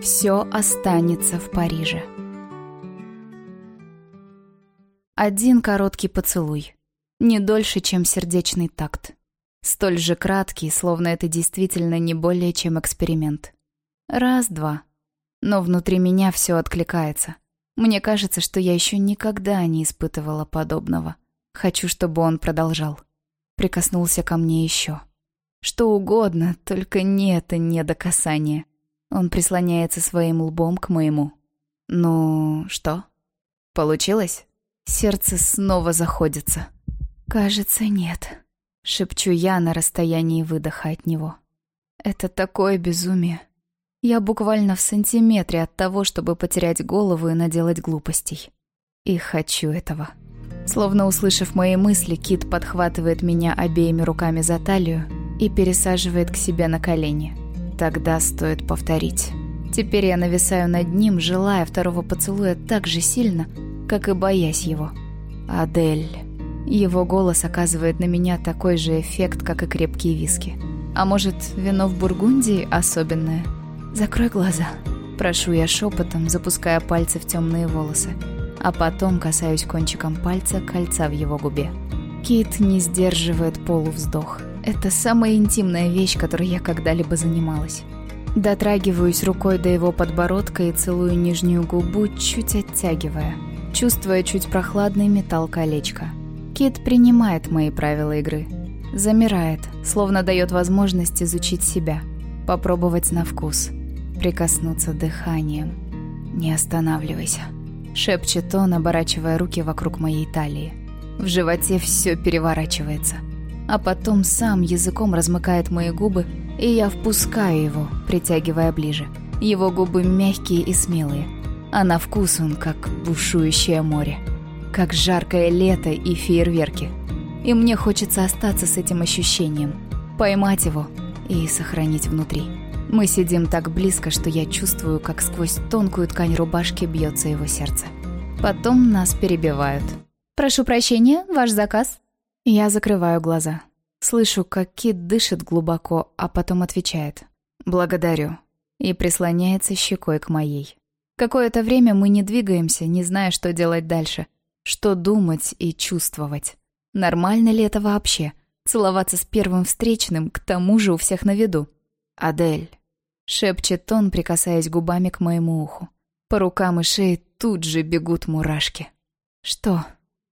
Все останется в Париже. Один короткий поцелуй. Не дольше, чем сердечный такт. Столь же краткий, словно это действительно не более чем эксперимент. Раз-два. Но внутри меня все откликается. Мне кажется, что я еще никогда не испытывала подобного. Хочу, чтобы он продолжал. Прикоснулся ко мне еще. Что угодно, только не это недокасание. Он прислоняется своим лбом к моему. Ну, что? Получилось? Сердце снова заходится. Кажется, нет. Шепчу я на расстоянии выдоха от него. Это такое безумие. Я буквально в сантиметре от того, чтобы потерять голову и наделать глупостей. И хочу этого. Словно услышав мои мысли, Кит подхватывает меня обеими руками за талию и пересаживает к себе на колени. Тогда стоит повторить. Теперь я нависаю над ним, желая второго поцелуя так же сильно, как и боясь его. «Адель...» Его голос оказывает на меня такой же эффект, как и крепкие виски. А может, вино в Бургундии особенное? Закрой глаза. Прошу я шепотом, запуская пальцы в темные волосы. А потом касаюсь кончиком пальца кольца в его губе. Кит не сдерживает полувздох. Это самая интимная вещь, которой я когда-либо занималась. Дотрагиваюсь рукой до его подбородка и целую нижнюю губу, чуть оттягивая, чувствуя чуть прохладный металл колечка. Кит принимает мои правила игры. Замирает, словно дает возможность изучить себя, попробовать на вкус, прикоснуться дыханием. «Не останавливайся», — шепчет он, оборачивая руки вокруг моей талии. В животе все переворачивается. А потом сам языком размыкает мои губы, и я впускаю его, притягивая ближе. Его губы мягкие и смелые, а на вкус он как бушующее море как жаркое лето и фейерверки. И мне хочется остаться с этим ощущением, поймать его и сохранить внутри. Мы сидим так близко, что я чувствую, как сквозь тонкую ткань рубашки бьется его сердце. Потом нас перебивают. «Прошу прощения, ваш заказ?» Я закрываю глаза. Слышу, как Кит дышит глубоко, а потом отвечает. «Благодарю». И прислоняется щекой к моей. Какое-то время мы не двигаемся, не зная, что делать дальше – что думать и чувствовать? Нормально ли это вообще? Целоваться с первым встречным, к тому же у всех на виду. «Адель», — шепчет он, прикасаясь губами к моему уху. По рукам и шее тут же бегут мурашки. «Что?»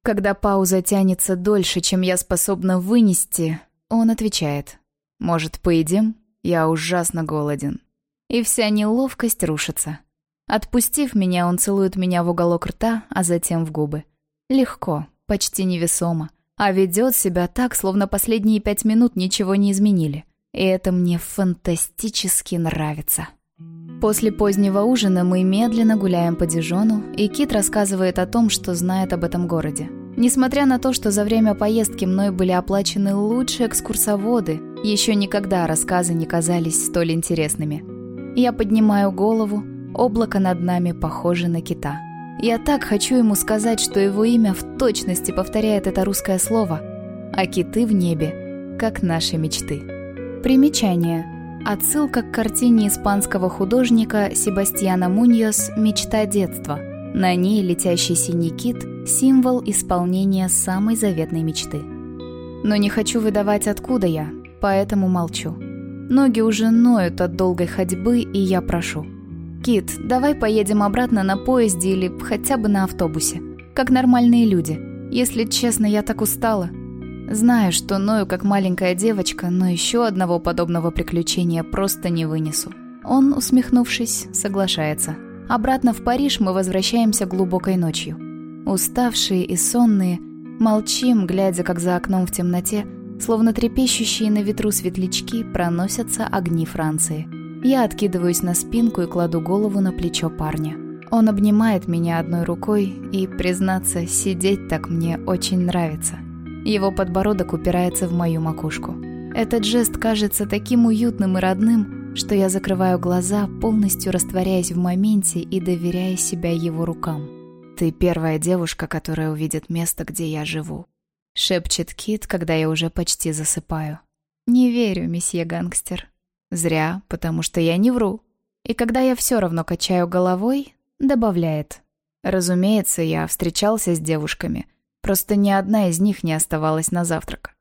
Когда пауза тянется дольше, чем я способна вынести, он отвечает. «Может, поедим? Я ужасно голоден». И вся неловкость рушится. Отпустив меня, он целует меня в уголок рта, а затем в губы. Легко, почти невесомо. А ведет себя так, словно последние пять минут ничего не изменили. И это мне фантастически нравится. После позднего ужина мы медленно гуляем по Дижону, и Кит рассказывает о том, что знает об этом городе. Несмотря на то, что за время поездки мной были оплачены лучшие экскурсоводы, еще никогда рассказы не казались столь интересными. Я поднимаю голову, облако над нами похоже на кита. Я так хочу ему сказать, что его имя в точности повторяет это русское слово, а киты в небе, как наши мечты. Примечание. Отсылка к картине испанского художника Себастьяна Муньос «Мечта детства». На ней летящий синий кит – символ исполнения самой заветной мечты. Но не хочу выдавать, откуда я, поэтому молчу. Ноги уже ноют от долгой ходьбы, и я прошу – «Кит, давай поедем обратно на поезде или хотя бы на автобусе. Как нормальные люди. Если честно, я так устала. Знаю, что ною как маленькая девочка, но еще одного подобного приключения просто не вынесу». Он, усмехнувшись, соглашается. Обратно в Париж мы возвращаемся глубокой ночью. Уставшие и сонные, молчим, глядя, как за окном в темноте, словно трепещущие на ветру светлячки, проносятся огни Франции – я откидываюсь на спинку и кладу голову на плечо парня. Он обнимает меня одной рукой, и, признаться, сидеть так мне очень нравится. Его подбородок упирается в мою макушку. Этот жест кажется таким уютным и родным, что я закрываю глаза, полностью растворяясь в моменте и доверяя себя его рукам. «Ты первая девушка, которая увидит место, где я живу», — шепчет Кит, когда я уже почти засыпаю. «Не верю, месье гангстер», Зря, потому что я не вру. И когда я все равно качаю головой, добавляет. Разумеется, я встречался с девушками, просто ни одна из них не оставалась на завтрак.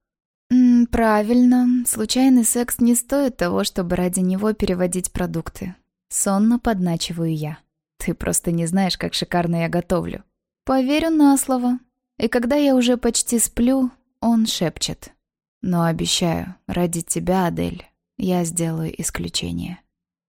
«М -м, «Правильно, случайный секс не стоит того, чтобы ради него переводить продукты». Сонно подначиваю я. «Ты просто не знаешь, как шикарно я готовлю». «Поверю на слово». И когда я уже почти сплю, он шепчет. «Но обещаю, ради тебя, Адель, я сделаю исключение».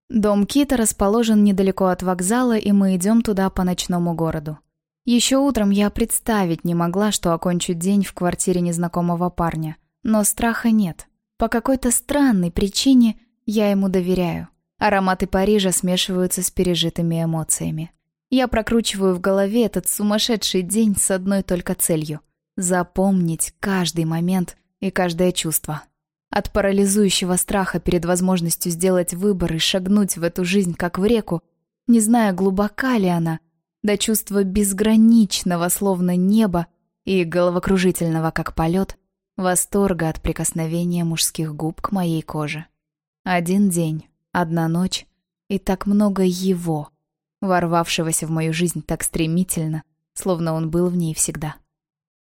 Дом Кита расположен недалеко от вокзала, и мы идем туда по ночному городу. Еще утром я представить не могла, что окончу день в квартире незнакомого парня. Но страха нет. По какой-то странной причине я ему доверяю. Ароматы Парижа смешиваются с пережитыми эмоциями. Я прокручиваю в голове этот сумасшедший день с одной только целью — запомнить каждый момент и каждое чувство. От парализующего страха перед возможностью сделать выбор и шагнуть в эту жизнь как в реку, не зная, глубока ли она, до чувства безграничного, словно неба, и головокружительного, как полет, восторга от прикосновения мужских губ к моей коже. Один день, одна ночь и так много его, ворвавшегося в мою жизнь так стремительно, словно он был в ней всегда.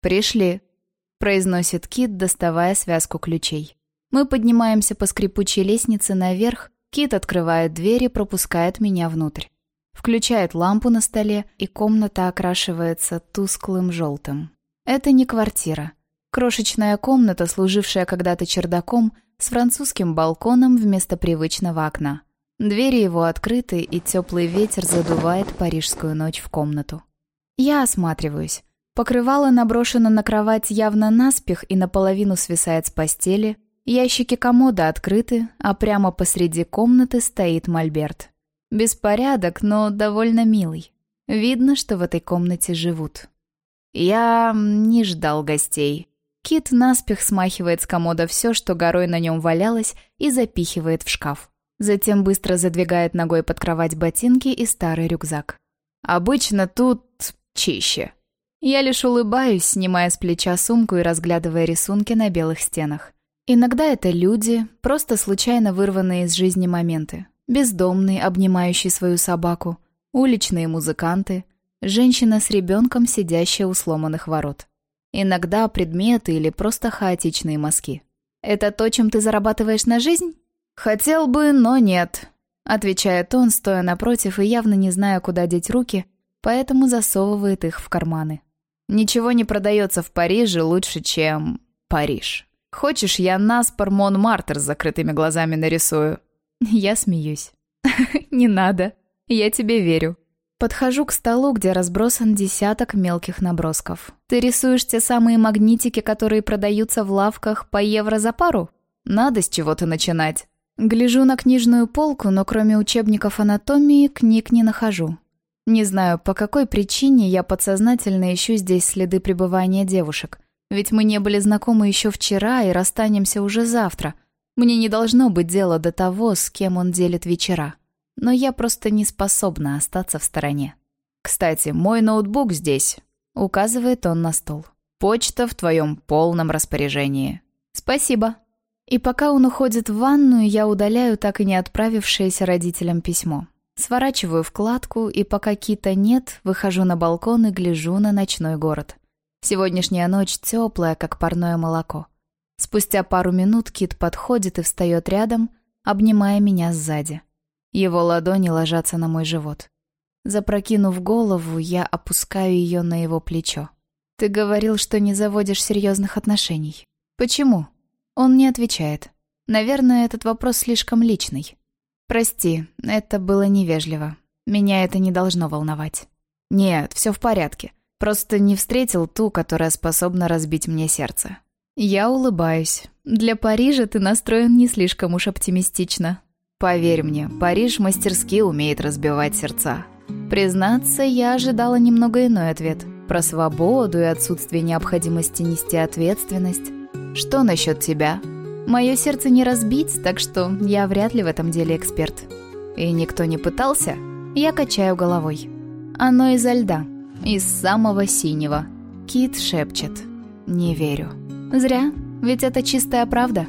«Пришли», — произносит Кит, доставая связку ключей. Мы поднимаемся по скрипучей лестнице наверх, Кит открывает дверь и пропускает меня внутрь. Включает лампу на столе, и комната окрашивается тусклым желтым. Это не квартира. Крошечная комната, служившая когда-то чердаком, с французским балконом вместо привычного окна. Двери его открыты, и теплый ветер задувает парижскую ночь в комнату. Я осматриваюсь. Покрывало наброшено на кровать явно наспех и наполовину свисает с постели, Ящики комода открыты, а прямо посреди комнаты стоит мольберт. Беспорядок, но довольно милый. Видно, что в этой комнате живут. Я не ждал гостей. Кит наспех смахивает с комода все, что горой на нем валялось, и запихивает в шкаф. Затем быстро задвигает ногой под кровать ботинки и старый рюкзак. Обычно тут чище. Я лишь улыбаюсь, снимая с плеча сумку и разглядывая рисунки на белых стенах. Иногда это люди, просто случайно вырванные из жизни моменты. Бездомный, обнимающий свою собаку, уличные музыканты, женщина с ребенком, сидящая у сломанных ворот. Иногда предметы или просто хаотичные мазки. «Это то, чем ты зарабатываешь на жизнь?» «Хотел бы, но нет», — отвечает он, стоя напротив и явно не зная, куда деть руки, поэтому засовывает их в карманы. «Ничего не продается в Париже лучше, чем Париж». Хочешь, я наспор Монмартр с закрытыми глазами нарисую?» Я смеюсь. «Не надо. Я тебе верю». Подхожу к столу, где разбросан десяток мелких набросков. «Ты рисуешь те самые магнитики, которые продаются в лавках по евро за пару? Надо с чего-то начинать». Гляжу на книжную полку, но кроме учебников анатомии книг не нахожу. Не знаю, по какой причине я подсознательно ищу здесь следы пребывания девушек. Ведь мы не были знакомы еще вчера и расстанемся уже завтра. Мне не должно быть дела до того, с кем он делит вечера. Но я просто не способна остаться в стороне. «Кстати, мой ноутбук здесь», — указывает он на стол. «Почта в твоем полном распоряжении». «Спасибо». И пока он уходит в ванную, я удаляю так и не отправившееся родителям письмо. Сворачиваю вкладку, и пока Кита нет, выхожу на балкон и гляжу на ночной город. Сегодняшняя ночь теплая, как парное молоко. Спустя пару минут Кит подходит и встает рядом, обнимая меня сзади. Его ладони ложатся на мой живот. Запрокинув голову, я опускаю ее на его плечо. «Ты говорил, что не заводишь серьезных отношений. Почему?» Он не отвечает. Наверное, этот вопрос слишком личный. «Прости, это было невежливо. Меня это не должно волновать». «Нет, все в порядке. Просто не встретил ту, которая способна разбить мне сердце. Я улыбаюсь. Для Парижа ты настроен не слишком уж оптимистично. Поверь мне, Париж мастерски умеет разбивать сердца. Признаться, я ожидала немного иной ответ. Про свободу и отсутствие необходимости нести ответственность. Что насчет тебя? Мое сердце не разбить, так что я вряд ли в этом деле эксперт. И никто не пытался? Я качаю головой. Оно изо льда. Из самого синего. Кит шепчет. Не верю. Зря, ведь это чистая правда.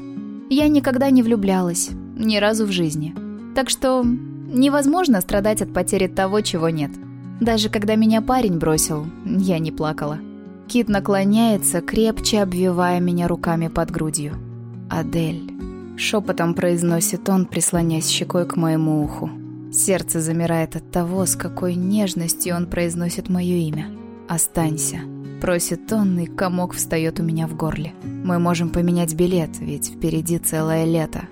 Я никогда не влюблялась. Ни разу в жизни. Так что Невозможно страдать от потери того, чего нет. Даже когда меня парень бросил, я не плакала. Кит наклоняется, крепче обвивая меня руками под грудью. «Адель», — шепотом произносит он, прислонясь щекой к моему уху. Сердце замирает от того, с какой нежностью он произносит мое имя. «Останься», — просит он, и комок встает у меня в горле. «Мы можем поменять билет, ведь впереди целое лето».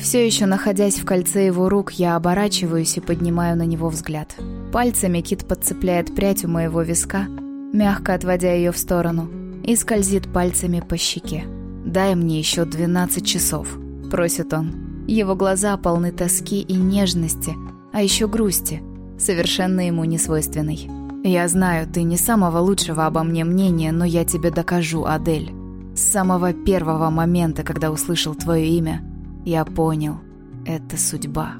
Все еще находясь в кольце его рук, я оборачиваюсь и поднимаю на него взгляд. Пальцами Кит подцепляет прядь у моего виска, мягко отводя ее в сторону, и скользит пальцами по щеке. «Дай мне еще 12 часов», — просит он. Его глаза полны тоски и нежности, а еще грусти, совершенно ему не свойственной. «Я знаю, ты не самого лучшего обо мне мнения, но я тебе докажу, Адель. С самого первого момента, когда услышал твое имя, я понял, это судьба».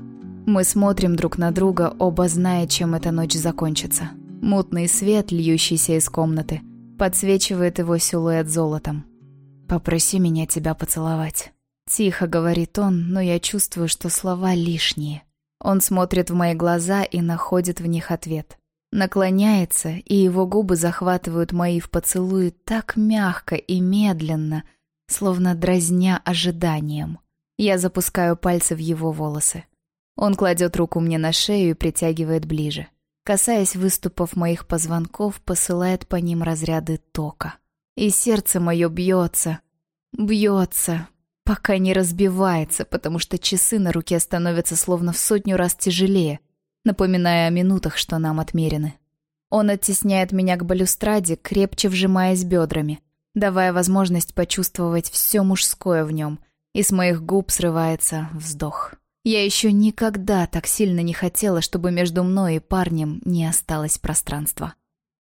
Мы смотрим друг на друга, оба зная, чем эта ночь закончится. Мутный свет, льющийся из комнаты, подсвечивает его силуэт золотом. «Попроси меня тебя поцеловать». Тихо говорит он, но я чувствую, что слова лишние. Он смотрит в мои глаза и находит в них ответ. Наклоняется, и его губы захватывают мои в поцелуи так мягко и медленно, словно дразня ожиданием. Я запускаю пальцы в его волосы. Он кладет руку мне на шею и притягивает ближе. Касаясь выступов моих позвонков, посылает по ним разряды тока. И сердце мое бьется, бьется, пока не разбивается, потому что часы на руке становятся словно в сотню раз тяжелее, напоминая о минутах, что нам отмерены. Он оттесняет меня к балюстраде, крепче вжимаясь бедрами, давая возможность почувствовать все мужское в нем, и с моих губ срывается вздох. Я еще никогда так сильно не хотела, чтобы между мной и парнем не осталось пространства.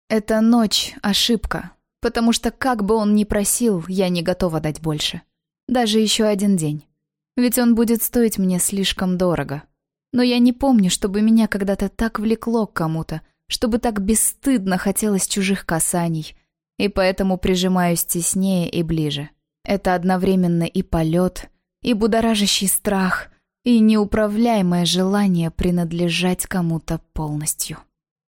Эта ночь — ошибка, потому что как бы он ни просил, я не готова дать больше. Даже еще один день. Ведь он будет стоить мне слишком дорого. Но я не помню, чтобы меня когда-то так влекло к кому-то, чтобы так бесстыдно хотелось чужих касаний, и поэтому прижимаюсь теснее и ближе. Это одновременно и полет, и будоражащий страх, и неуправляемое желание принадлежать кому-то полностью.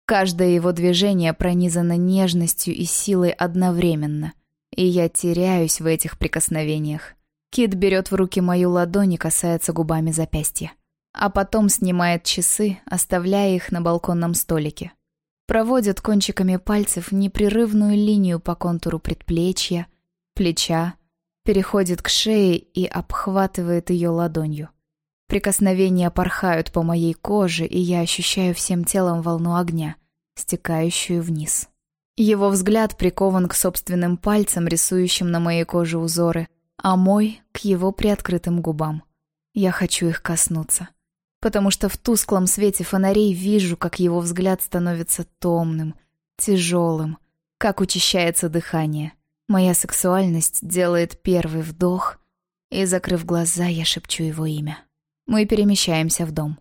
Каждое его движение пронизано нежностью и силой одновременно, и я теряюсь в этих прикосновениях. Кит берет в руки мою ладонь и касается губами запястья. А потом снимает часы, оставляя их на балконном столике. Проводит кончиками пальцев непрерывную линию по контуру предплечья, плеча, переходит к шее и обхватывает ее ладонью. Прикосновения порхают по моей коже, и я ощущаю всем телом волну огня, стекающую вниз. Его взгляд прикован к собственным пальцам, рисующим на моей коже узоры, а мой — к его приоткрытым губам. Я хочу их коснуться, потому что в тусклом свете фонарей вижу, как его взгляд становится томным, тяжелым, как учащается дыхание. Моя сексуальность делает первый вдох, и, закрыв глаза, я шепчу его имя. Мы перемещаемся в дом.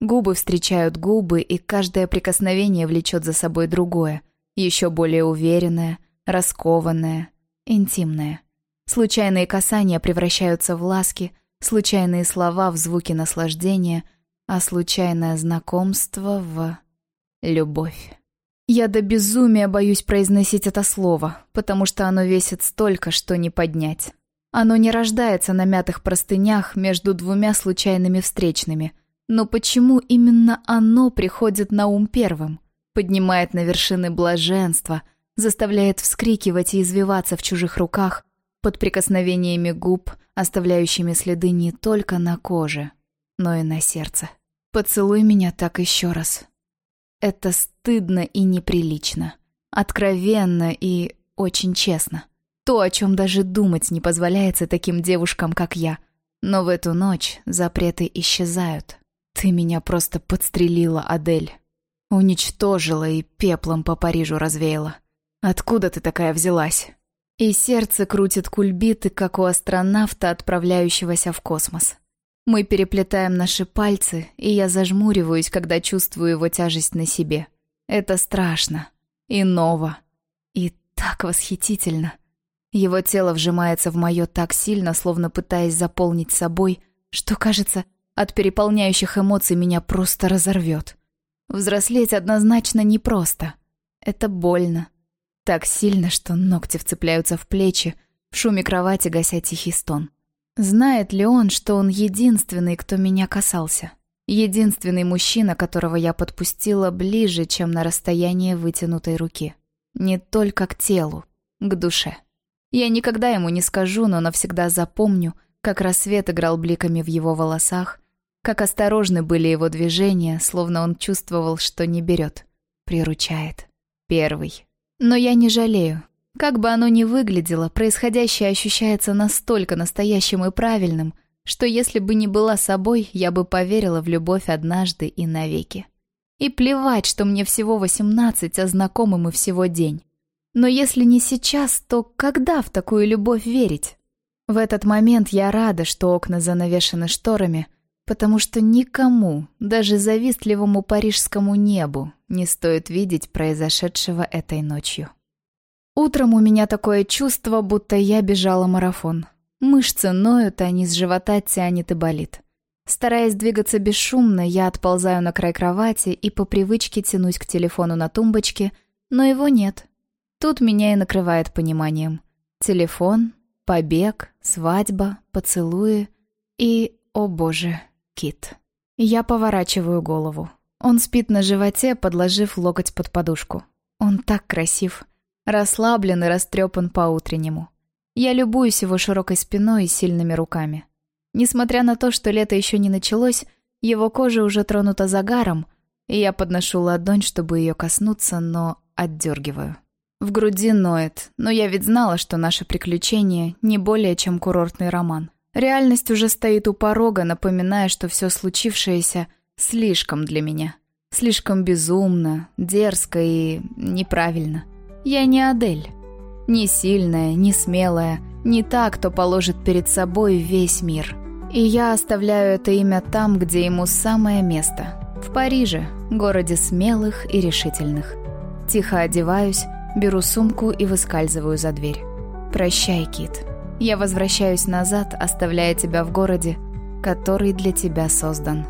Губы встречают губы, и каждое прикосновение влечет за собой другое, еще более уверенное, раскованное, интимное. Случайные касания превращаются в ласки, случайные слова в звуки наслаждения, а случайное знакомство в... любовь. Я до безумия боюсь произносить это слово, потому что оно весит столько, что не поднять. Оно не рождается на мятых простынях между двумя случайными встречными. Но почему именно оно приходит на ум первым? Поднимает на вершины блаженства, заставляет вскрикивать и извиваться в чужих руках, под прикосновениями губ, оставляющими следы не только на коже, но и на сердце. Поцелуй меня так еще раз. Это стыдно и неприлично, откровенно и очень честно. То, о чем даже думать не позволяется таким девушкам, как я. Но в эту ночь запреты исчезают. Ты меня просто подстрелила, Адель. Уничтожила и пеплом по Парижу развеяла. Откуда ты такая взялась? И сердце крутит кульбиты, как у астронавта, отправляющегося в космос. Мы переплетаем наши пальцы, и я зажмуриваюсь, когда чувствую его тяжесть на себе. Это страшно. И ново. И так восхитительно. Его тело вжимается в мое так сильно, словно пытаясь заполнить собой, что, кажется, От переполняющих эмоций меня просто разорвет. Взрослеть однозначно непросто. Это больно. Так сильно, что ногти вцепляются в плечи, в шуме кровати гася тихий стон. Знает ли он, что он единственный, кто меня касался? Единственный мужчина, которого я подпустила ближе, чем на расстояние вытянутой руки. Не только к телу, к душе. Я никогда ему не скажу, но навсегда запомню, как рассвет играл бликами в его волосах, как осторожны были его движения, словно он чувствовал, что не берет, приручает. Первый. Но я не жалею. Как бы оно ни выглядело, происходящее ощущается настолько настоящим и правильным, что если бы не была собой, я бы поверила в любовь однажды и навеки. И плевать, что мне всего восемнадцать, а знакомы мы всего день. Но если не сейчас, то когда в такую любовь верить? В этот момент я рада, что окна занавешены шторами, потому что никому, даже завистливому парижскому небу, не стоит видеть произошедшего этой ночью. Утром у меня такое чувство, будто я бежала марафон. Мышцы ноют, а низ живота тянет и болит. Стараясь двигаться бесшумно, я отползаю на край кровати и по привычке тянусь к телефону на тумбочке, но его нет. Тут меня и накрывает пониманием. Телефон, побег, свадьба, поцелуи и, о боже, кит. Я поворачиваю голову. Он спит на животе, подложив локоть под подушку. Он так красив. Расслаблен и растрепан по-утреннему. Я любуюсь его широкой спиной и сильными руками. Несмотря на то, что лето еще не началось, его кожа уже тронута загаром, и я подношу ладонь, чтобы ее коснуться, но отдергиваю. В груди ноет, но я ведь знала, что наше приключение не более чем курортный роман. Реальность уже стоит у порога, напоминая, что все случившееся слишком для меня. Слишком безумно, дерзко и неправильно. Я не Адель. Не сильная, не смелая, не та, кто положит перед собой весь мир. И я оставляю это имя там, где ему самое место. В Париже, городе смелых и решительных. Тихо одеваюсь, Беру сумку и выскальзываю за дверь. «Прощай, Кит. Я возвращаюсь назад, оставляя тебя в городе, который для тебя создан».